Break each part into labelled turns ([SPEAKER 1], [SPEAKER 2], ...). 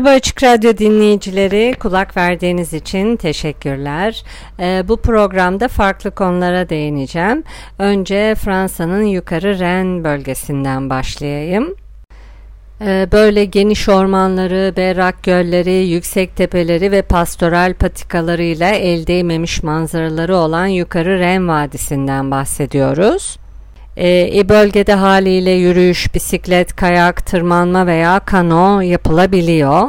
[SPEAKER 1] Merhaba Açık Radyo dinleyicileri, kulak verdiğiniz için teşekkürler. Ee, bu programda farklı konulara değineceğim. Önce Fransa'nın yukarı Ren bölgesinden başlayayım. Ee, böyle geniş ormanları, berrak gölleri, yüksek tepeleri ve pastoral patikalarıyla el değmemiş manzaraları olan yukarı Ren Vadisi'nden bahsediyoruz. E, bölgede haliyle yürüyüş, bisiklet, kayak, tırmanma veya kano yapılabiliyor.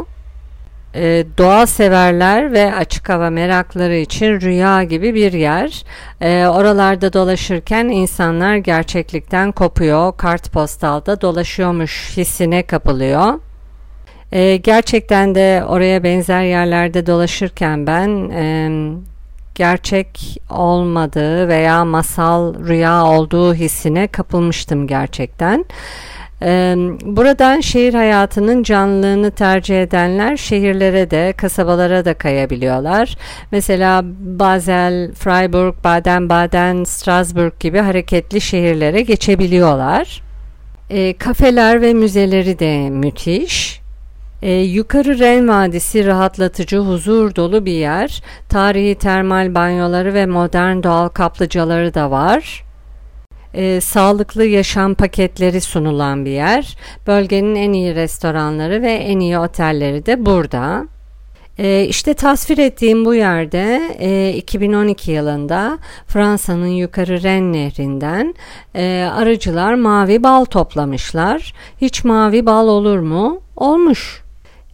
[SPEAKER 1] E, doğa severler ve açık hava merakları için rüya gibi bir yer. E, oralarda dolaşırken insanlar gerçeklikten kopuyor, kartpostalda dolaşıyormuş hissine kapılıyor. E, gerçekten de oraya benzer yerlerde dolaşırken ben e, gerçek olmadığı veya masal rüya olduğu hissine kapılmıştım gerçekten. Buradan şehir hayatının canlılığını tercih edenler şehirlere de kasabalara da kayabiliyorlar. Mesela Basel, Freiburg, Baden-Baden, Strasbourg gibi hareketli şehirlere geçebiliyorlar. E, kafeler ve müzeleri de müthiş. Ee, yukarı Ren Vadisi rahatlatıcı, huzur dolu bir yer. Tarihi termal banyoları ve modern doğal kaplıcaları da var. Ee, sağlıklı yaşam paketleri sunulan bir yer. Bölgenin en iyi restoranları ve en iyi otelleri de burada. E, işte tasvir ettiğim bu yerde e, 2012 yılında Fransa'nın yukarı Ren nehrinden e, arıcılar mavi bal toplamışlar. Hiç mavi bal olur mu? Olmuş.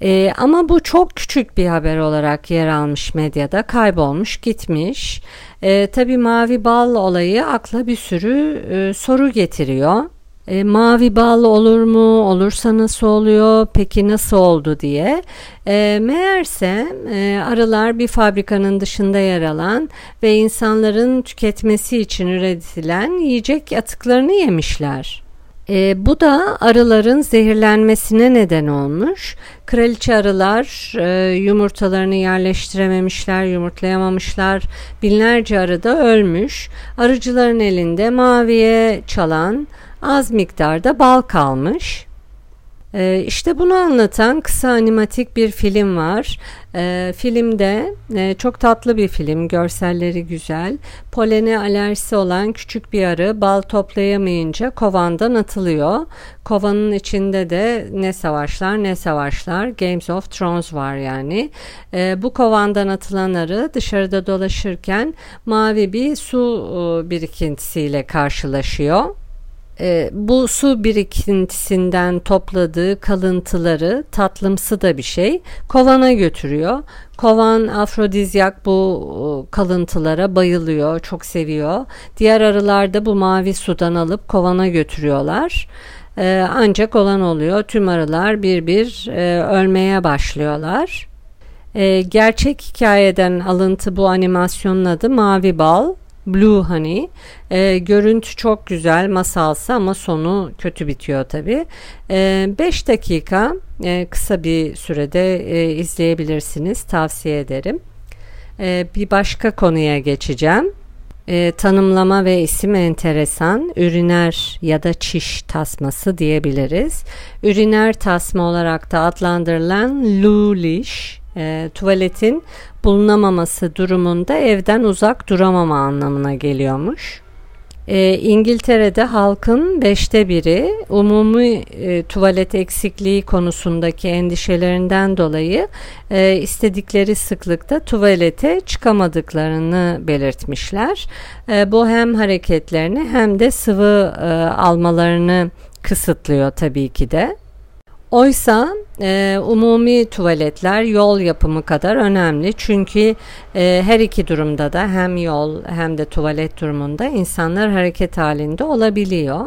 [SPEAKER 1] E, ama bu çok küçük bir haber olarak yer almış medyada kaybolmuş gitmiş. E, Tabi mavi bal olayı akla bir sürü e, soru getiriyor. E, mavi bal olur mu? Olursa nasıl oluyor? Peki nasıl oldu diye. E, meğerse e, arılar bir fabrikanın dışında yer alan ve insanların tüketmesi için üretilen yiyecek atıklarını yemişler. E, bu da arıların zehirlenmesine neden olmuş. Kraliçe arılar e, yumurtalarını yerleştirememişler, yumurtlayamamışlar. Binlerce arı da ölmüş. Arıcıların elinde maviye çalan az miktarda bal kalmış. Ee, işte bunu anlatan kısa animatik bir film var. Ee, filmde e, çok tatlı bir film, görselleri güzel. Polene alerjisi olan küçük bir arı bal toplayamayınca kovandan atılıyor. Kovanın içinde de ne savaşlar ne savaşlar Games of Thrones var yani. Ee, bu kovandan atılan arı dışarıda dolaşırken mavi bir su e, birikintisiyle karşılaşıyor e, bu su birikintisinden topladığı kalıntıları tatlımsı da bir şey kovana götürüyor. Kovan afrodizyak bu e, kalıntılara bayılıyor, çok seviyor. Diğer arılar da bu mavi sudan alıp kovana götürüyorlar. E, ancak olan oluyor. Tüm arılar bir bir e, ölmeye başlıyorlar. E, gerçek hikayeden alıntı bu animasyonun adı Mavi Bal. Blue Honey. E, görüntü çok güzel masalsı ama sonu kötü bitiyor tabi. 5 e, dakika e, kısa bir sürede e, izleyebilirsiniz tavsiye ederim. E, bir başka konuya geçeceğim. E, tanımlama ve isim enteresan. Üriner ya da çiş tasması diyebiliriz. Üriner tasma olarak da adlandırılan lulish e, tuvaletin bulunamaması durumunda evden uzak duramama anlamına geliyormuş. E, İngiltere'de halkın beşte biri umumi e, tuvalet eksikliği konusundaki endişelerinden dolayı e, istedikleri sıklıkta tuvalete çıkamadıklarını belirtmişler. E, bu hem hareketlerini hem de sıvı e, almalarını kısıtlıyor tabii ki de. Oysa e, umumi tuvaletler yol yapımı kadar önemli çünkü e, her iki durumda da hem yol hem de tuvalet durumunda insanlar hareket halinde olabiliyor.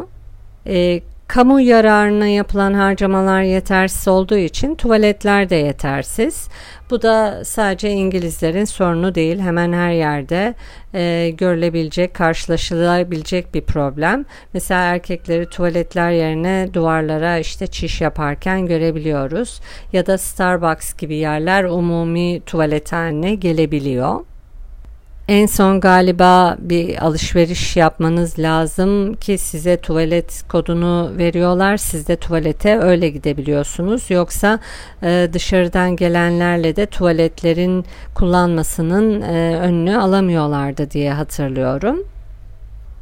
[SPEAKER 1] E, kamu yararına yapılan harcamalar yetersiz olduğu için tuvaletler de yetersiz. Bu da sadece İngilizlerin sorunu değil. Hemen her yerde e, görülebilecek, karşılaşılabilecek bir problem. Mesela erkekleri tuvaletler yerine duvarlara işte çiş yaparken görebiliyoruz. Ya da Starbucks gibi yerler umumi tuvalet haline gelebiliyor. En son galiba bir alışveriş yapmanız lazım ki size tuvalet kodunu veriyorlar. Siz de tuvalete öyle gidebiliyorsunuz. Yoksa e, dışarıdan gelenlerle de tuvaletlerin kullanmasının e, önünü alamıyorlardı diye hatırlıyorum.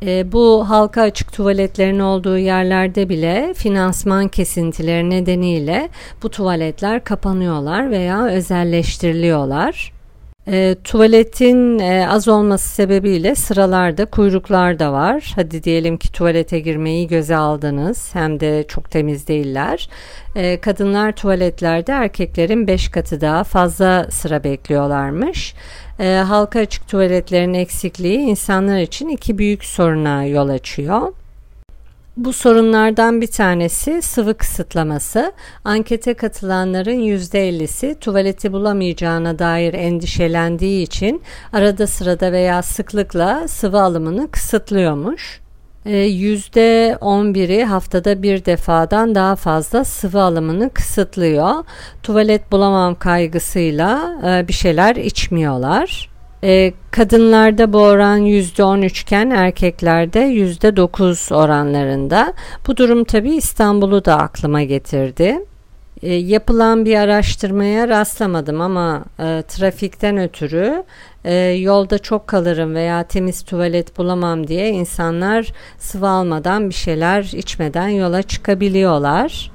[SPEAKER 1] E, bu halka açık tuvaletlerin olduğu yerlerde bile finansman kesintileri nedeniyle bu tuvaletler kapanıyorlar veya özelleştiriliyorlar. E, tuvaletin e, az olması sebebiyle sıralarda kuyruklar da var. Hadi diyelim ki tuvalete girmeyi göze aldınız hem de çok temiz değiller. E, kadınlar tuvaletlerde erkeklerin 5 katı daha fazla sıra bekliyorlarmış. E, halka açık tuvaletlerin eksikliği insanlar için iki büyük soruna yol açıyor. Bu sorunlardan bir tanesi sıvı kısıtlaması. Ankete katılanların %50'si tuvaleti bulamayacağına dair endişelendiği için arada sırada veya sıklıkla sıvı alımını kısıtlıyormuş. %11'i ee, haftada bir defadan daha fazla sıvı alımını kısıtlıyor. Tuvalet bulamam kaygısıyla e, bir şeyler içmiyorlar. E, kadınlarda bu oran %13 iken erkeklerde %9 oranlarında. Bu durum tabi İstanbul'u da aklıma getirdi. E, yapılan bir araştırmaya rastlamadım ama e, trafikten ötürü e, yolda çok kalırım veya temiz tuvalet bulamam diye insanlar sıvı almadan bir şeyler içmeden yola çıkabiliyorlar.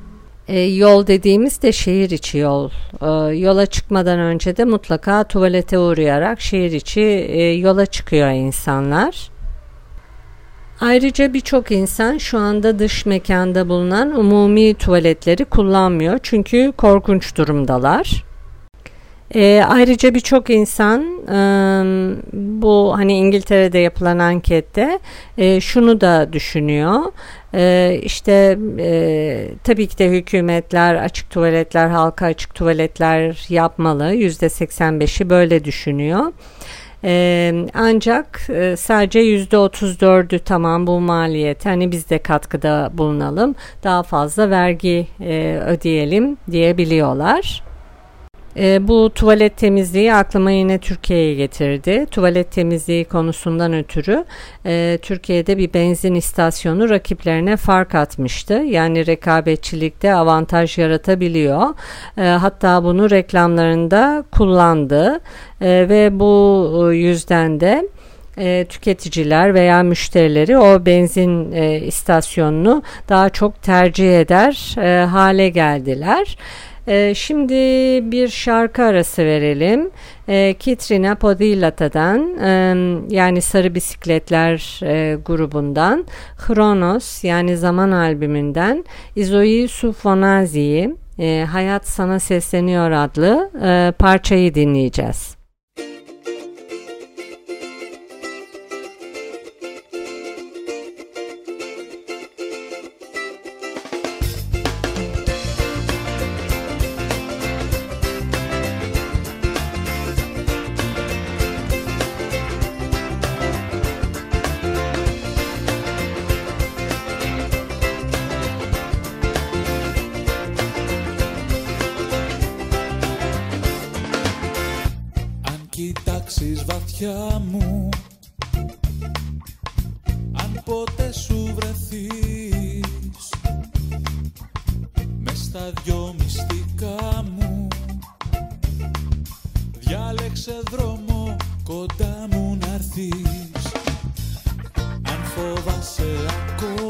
[SPEAKER 1] E, yol dediğimiz de şehir içi yol. E, yola çıkmadan önce de mutlaka tuvalete uğrayarak şehir içi e, yola çıkıyor insanlar. Ayrıca birçok insan şu anda dış mekanda bulunan umumi tuvaletleri kullanmıyor çünkü korkunç durumdalar. E, ayrıca birçok insan e, bu hani İngiltere'de yapılan ankette e, şunu da düşünüyor. E, işte e, tabii ki de hükümetler açık tuvaletler, halka açık tuvaletler yapmalı. Yüzde 85'i böyle düşünüyor. Ee, ancak e, sadece yüzde 34'ü tamam bu maliyet hani biz de katkıda bulunalım daha fazla vergi e, ödeyelim diyebiliyorlar. E, bu tuvalet temizliği aklıma yine Türkiye'ye getirdi. Tuvalet temizliği konusundan ötürü e, Türkiye'de bir benzin istasyonu rakiplerine fark atmıştı. Yani rekabetçilikte avantaj yaratabiliyor. E, hatta bunu reklamlarında kullandı e, ve bu yüzden de e, tüketiciler veya müşterileri o benzin e, istasyonunu daha çok tercih eder e, hale geldiler. E, şimdi bir şarkı arası verelim. E, Kitrina Podilata'dan e, yani Sarı Bisikletler e, grubundan Kronos yani Zaman albümünden Izoi Sufonazi'yi e, Hayat Sana Sesleniyor adlı e, parçayı dinleyeceğiz.
[SPEAKER 2] Διάλεξε δρόμο κοντά μου να έρθεις. Αν φοβάσαι ακόμα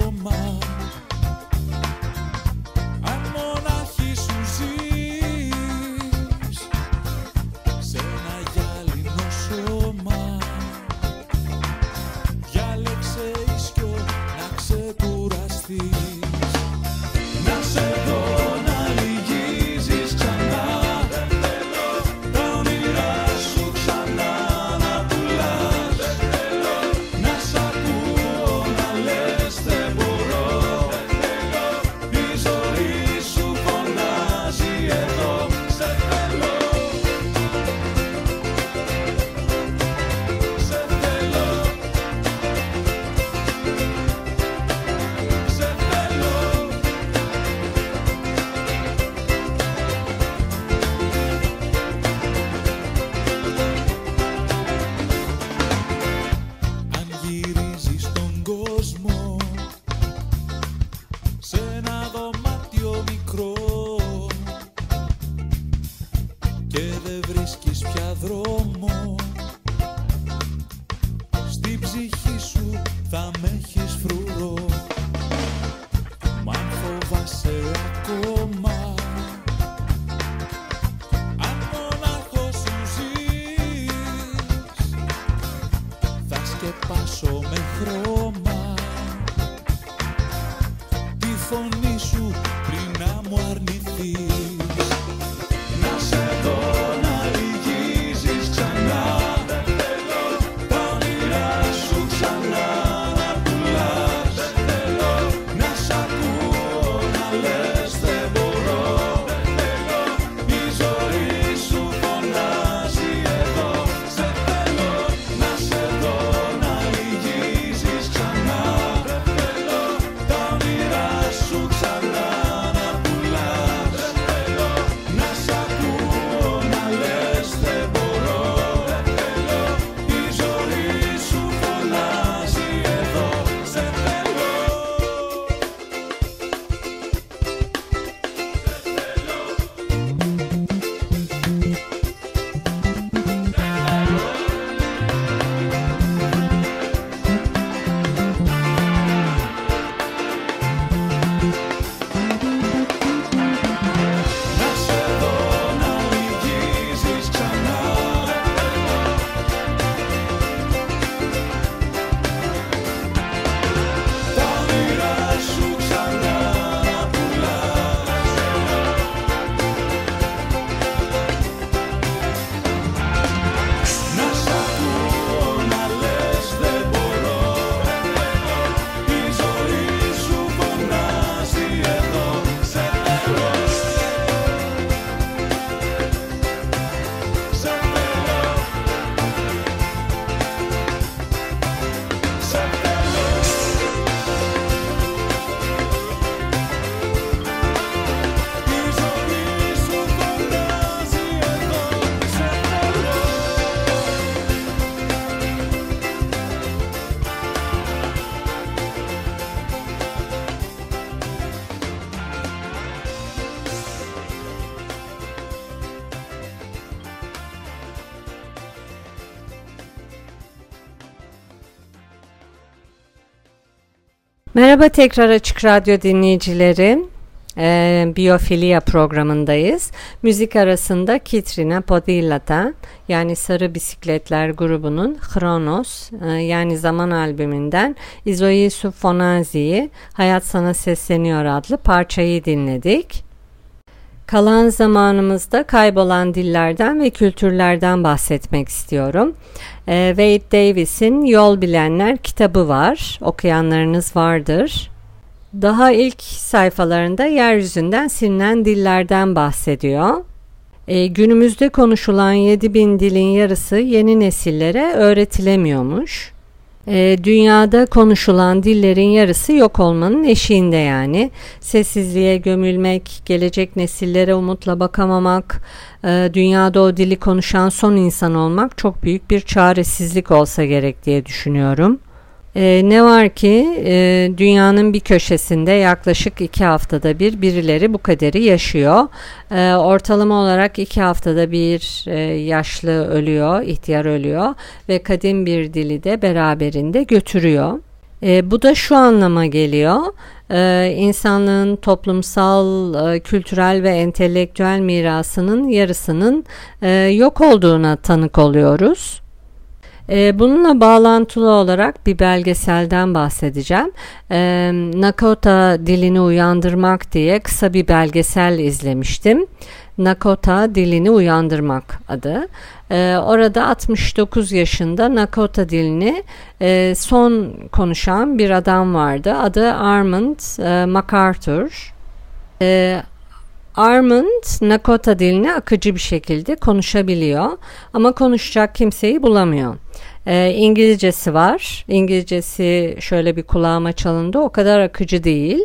[SPEAKER 2] σκεπάσω με χρώμα. Τη φωνή
[SPEAKER 1] Merhaba tekrar Açık Radyo dinleyicileri. Ee, Biyofilia programındayız. Müzik arasında Kitrina Podilata yani Sarı Bisikletler grubunun Chronos e, yani Zaman albümünden Izoi Sufonazi'yi Hayat Sana Sesleniyor adlı parçayı dinledik. Kalan zamanımızda kaybolan dillerden ve kültürlerden bahsetmek istiyorum. Ee, Wade Davis'in Yol Bilenler kitabı var. Okuyanlarınız vardır. Daha ilk sayfalarında yeryüzünden silinen dillerden bahsediyor. Ee, günümüzde konuşulan 7000 dilin yarısı yeni nesillere öğretilemiyormuş. Ee, dünyada konuşulan dillerin yarısı yok olmanın eşiğinde yani. Sessizliğe gömülmek, gelecek nesillere umutla bakamamak, e, dünyada o dili konuşan son insan olmak çok büyük bir çaresizlik olsa gerek diye düşünüyorum. Ee, ne var ki e, dünyanın bir köşesinde yaklaşık iki haftada bir birileri bu kaderi yaşıyor. Ee, ortalama olarak iki haftada bir e, yaşlı ölüyor, ihtiyar ölüyor ve kadim bir dili de beraberinde götürüyor. E, bu da şu anlama geliyor. E, insanlığın toplumsal, e, kültürel ve entelektüel mirasının yarısının e, yok olduğuna tanık oluyoruz. E, bununla bağlantılı olarak bir belgeselden bahsedeceğim. E, Nakota dilini uyandırmak diye kısa bir belgesel izlemiştim. Nakota dilini uyandırmak adı. E, orada 69 yaşında Nakota dilini e, son konuşan bir adam vardı. Adı Armand e, MacArthur. Armand Nakota dilini akıcı bir şekilde konuşabiliyor ama konuşacak kimseyi bulamıyor. E, İngilizcesi var. İngilizcesi şöyle bir kulağıma çalındı. O kadar akıcı değil.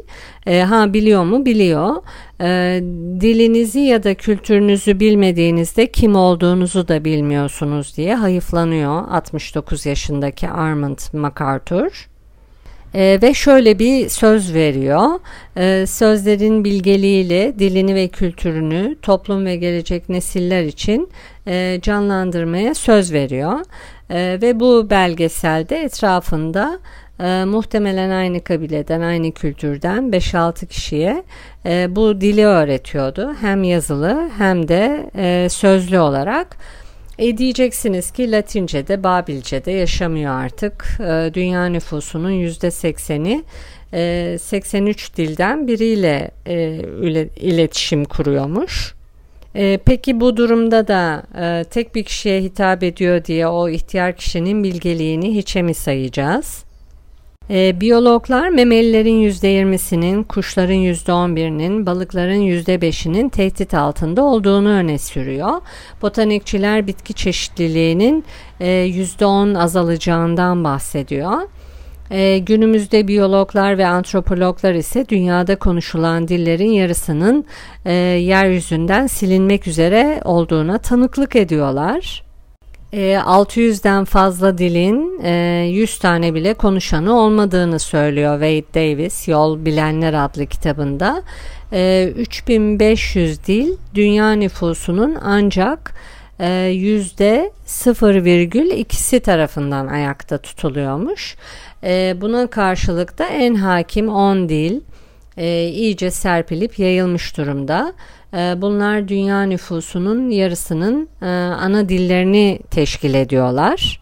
[SPEAKER 1] E, ha biliyor mu? Biliyor. E, dilinizi ya da kültürünüzü bilmediğinizde kim olduğunuzu da bilmiyorsunuz diye hayıflanıyor 69 yaşındaki Armand MacArthur. Ee, ve şöyle bir söz veriyor. Ee, sözlerin bilgeliğiyle dilini ve kültürünü toplum ve gelecek nesiller için e, canlandırmaya söz veriyor. Ee, ve bu belgeselde etrafında e, muhtemelen aynı kabileden, aynı kültürden 5-6 kişiye e, bu dili öğretiyordu. Hem yazılı hem de e, sözlü olarak. E diyeceksiniz ki Latince'de, Babilce'de yaşamıyor artık. E, dünya nüfusunun %80'i e, 83 dilden biriyle e, iletişim kuruyormuş. E, peki bu durumda da e, tek bir kişiye hitap ediyor diye o ihtiyar kişinin bilgeliğini hiçe mi sayacağız? E, biyologlar memelilerin %20'sinin, kuşların %11'inin, balıkların %5'inin tehdit altında olduğunu öne sürüyor. Botanikçiler bitki çeşitliliğinin e, %10 azalacağından bahsediyor. E, günümüzde biyologlar ve antropologlar ise dünyada konuşulan dillerin yarısının e, yeryüzünden silinmek üzere olduğuna tanıklık ediyorlar. E, 600'den fazla dilin e, 100 tane bile konuşanı olmadığını söylüyor Wade Davis Yol Bilenler adlı kitabında. E, 3500 dil dünya nüfusunun ancak yüzde 0,2'si tarafından ayakta tutuluyormuş. E, buna karşılık da en hakim 10 dil e, iyice serpilip yayılmış durumda. E, bunlar dünya nüfusunun yarısının e, ana dillerini teşkil ediyorlar.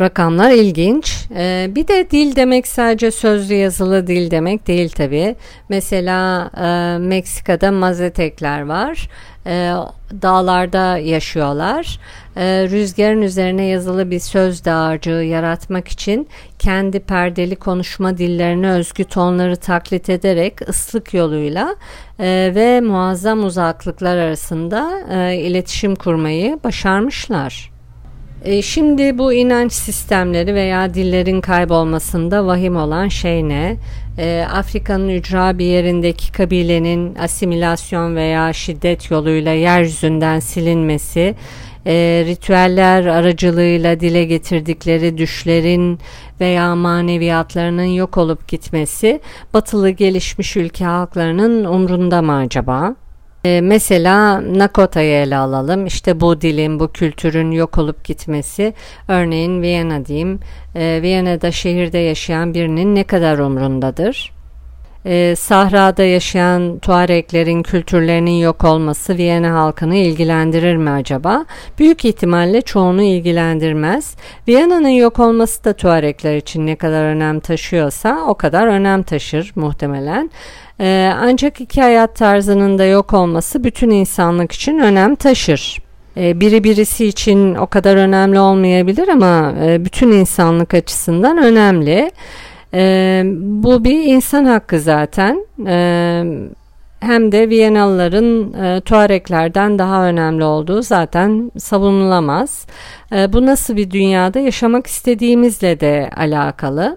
[SPEAKER 1] Rakamlar ilginç. Ee, bir de dil demek sadece sözlü yazılı dil demek değil tabi. Mesela e, Meksika'da Mazetekler var. E, dağlarda yaşıyorlar. E, rüzgarın üzerine yazılı bir söz dağarcığı yaratmak için kendi perdeli konuşma dillerine özgü tonları taklit ederek ıslık yoluyla e, ve muazzam uzaklıklar arasında e, iletişim kurmayı başarmışlar. E, şimdi bu inanç sistemleri veya dillerin kaybolmasında vahim olan şey ne? E, Afrika'nın ücra bir yerindeki kabilenin asimilasyon veya şiddet yoluyla yeryüzünden silinmesi, e, ritüeller aracılığıyla dile getirdikleri düşlerin veya maneviyatlarının yok olup gitmesi, batılı gelişmiş ülke halklarının umrunda mı acaba? E, mesela Nakota'yı ele alalım. İşte bu dilin, bu kültürün yok olup gitmesi. Örneğin Viyana diyeyim. E, Viyana'da şehirde yaşayan birinin ne kadar umrundadır? E, sahrada yaşayan Tuareklerin kültürlerinin yok olması Viyana halkını ilgilendirir mi acaba? Büyük ihtimalle çoğunu ilgilendirmez. Viyana'nın yok olması da Tuarekler için ne kadar önem taşıyorsa o kadar önem taşır muhtemelen. Ee, ancak iki hayat tarzının da yok olması bütün insanlık için önem taşır. Ee, biri birisi için o kadar önemli olmayabilir ama e, bütün insanlık açısından önemli. Ee, bu bir insan hakkı zaten. hem de Viyenalıların e, Tuareklerden daha önemli olduğu zaten savunulamaz. bu nasıl bir dünyada yaşamak istediğimizle de alakalı.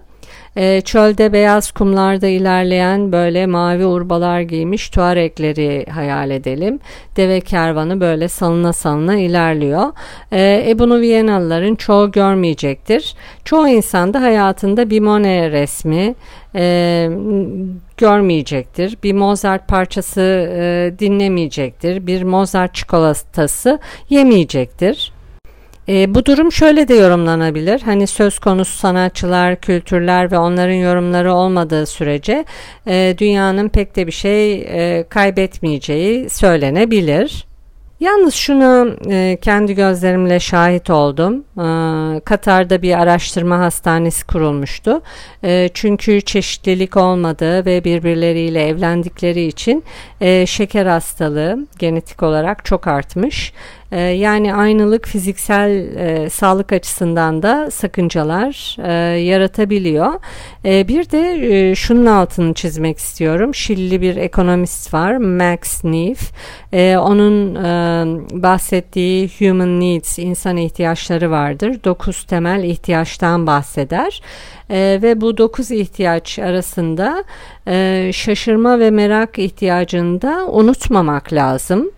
[SPEAKER 1] E, çölde beyaz kumlarda ilerleyen böyle mavi urbalar giymiş tuarekleri hayal edelim. Deve kervanı böyle salına salına ilerliyor. E, e bunu Viyenalıların çoğu görmeyecektir. Çoğu insan da hayatında bir Monet resmi e, görmeyecektir. Bir Mozart parçası e, dinlemeyecektir. Bir Mozart çikolatası yemeyecektir. E, bu durum şöyle de yorumlanabilir. Hani söz konusu sanatçılar, kültürler ve onların yorumları olmadığı sürece e, dünyanın pek de bir şey e, kaybetmeyeceği söylenebilir. Yalnız şunu e, kendi gözlerimle şahit oldum. E, Katar'da bir araştırma hastanesi kurulmuştu. E, çünkü çeşitlilik olmadığı ve birbirleriyle evlendikleri için e, şeker hastalığı genetik olarak çok artmış. Ee, yani aynılık fiziksel e, sağlık açısından da sakıncalar e, yaratabiliyor. E, bir de e, şunun altını çizmek istiyorum. Şilli bir ekonomist var Max Neef. E, onun e, bahsettiği human needs, insan ihtiyaçları vardır. Dokuz temel ihtiyaçtan bahseder. E, ve bu dokuz ihtiyaç arasında e, şaşırma ve merak ihtiyacını da unutmamak lazım.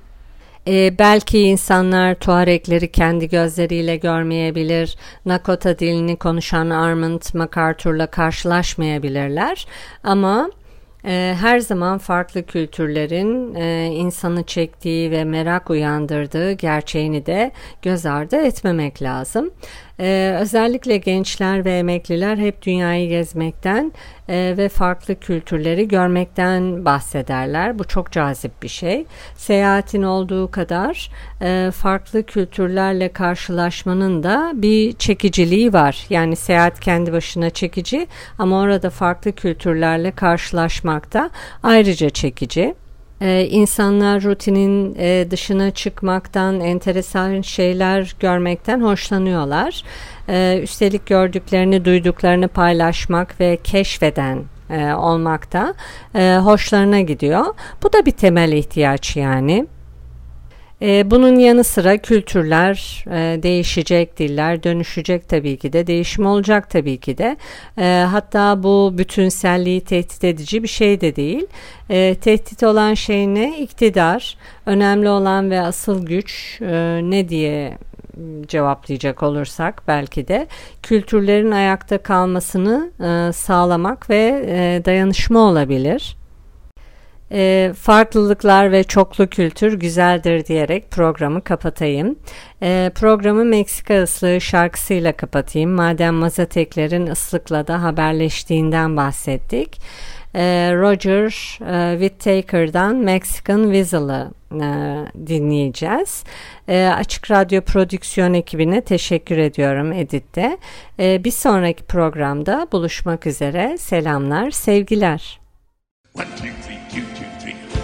[SPEAKER 1] E, belki insanlar Tuarekleri kendi gözleriyle görmeyebilir, Nakota dilini konuşan Armand MacArthur'la karşılaşmayabilirler ama e, her zaman farklı kültürlerin e, insanı çektiği ve merak uyandırdığı gerçeğini de göz ardı etmemek lazım. Ee, özellikle gençler ve emekliler hep dünyayı gezmekten e, ve farklı kültürleri görmekten bahsederler. Bu çok cazip bir şey. Seyahatin olduğu kadar e, farklı kültürlerle karşılaşmanın da bir çekiciliği var. Yani seyahat kendi başına çekici ama orada farklı kültürlerle karşılaşmak da ayrıca çekici. Ee, insanlar rutinin e, dışına çıkmaktan, enteresan şeyler görmekten hoşlanıyorlar. Ee, üstelik gördüklerini, duyduklarını paylaşmak ve keşfeden e, olmak da e, hoşlarına gidiyor. Bu da bir temel ihtiyaç yani. Ee, bunun yanı sıra kültürler e, değişecek, diller dönüşecek tabii ki de, değişim olacak tabii ki de. E, hatta bu bütünselliği tehdit edici bir şey de değil. E, tehdit olan şey ne? İktidar. Önemli olan ve asıl güç e, ne diye cevaplayacak olursak belki de kültürlerin ayakta kalmasını e, sağlamak ve dayanışma olabilir e, farklılıklar ve çoklu kültür güzeldir diyerek programı kapatayım. E, programı Meksika ıslığı şarkısıyla kapatayım. Madem Mazateklerin ıslıkla da haberleştiğinden bahsettik. E, Roger e, Whittaker'dan Mexican Whistle'ı e, dinleyeceğiz. E, Açık Radyo Prodüksiyon ekibine teşekkür ediyorum Edit'te. E, bir sonraki programda buluşmak üzere. Selamlar, sevgiler. One, two, three, two, two.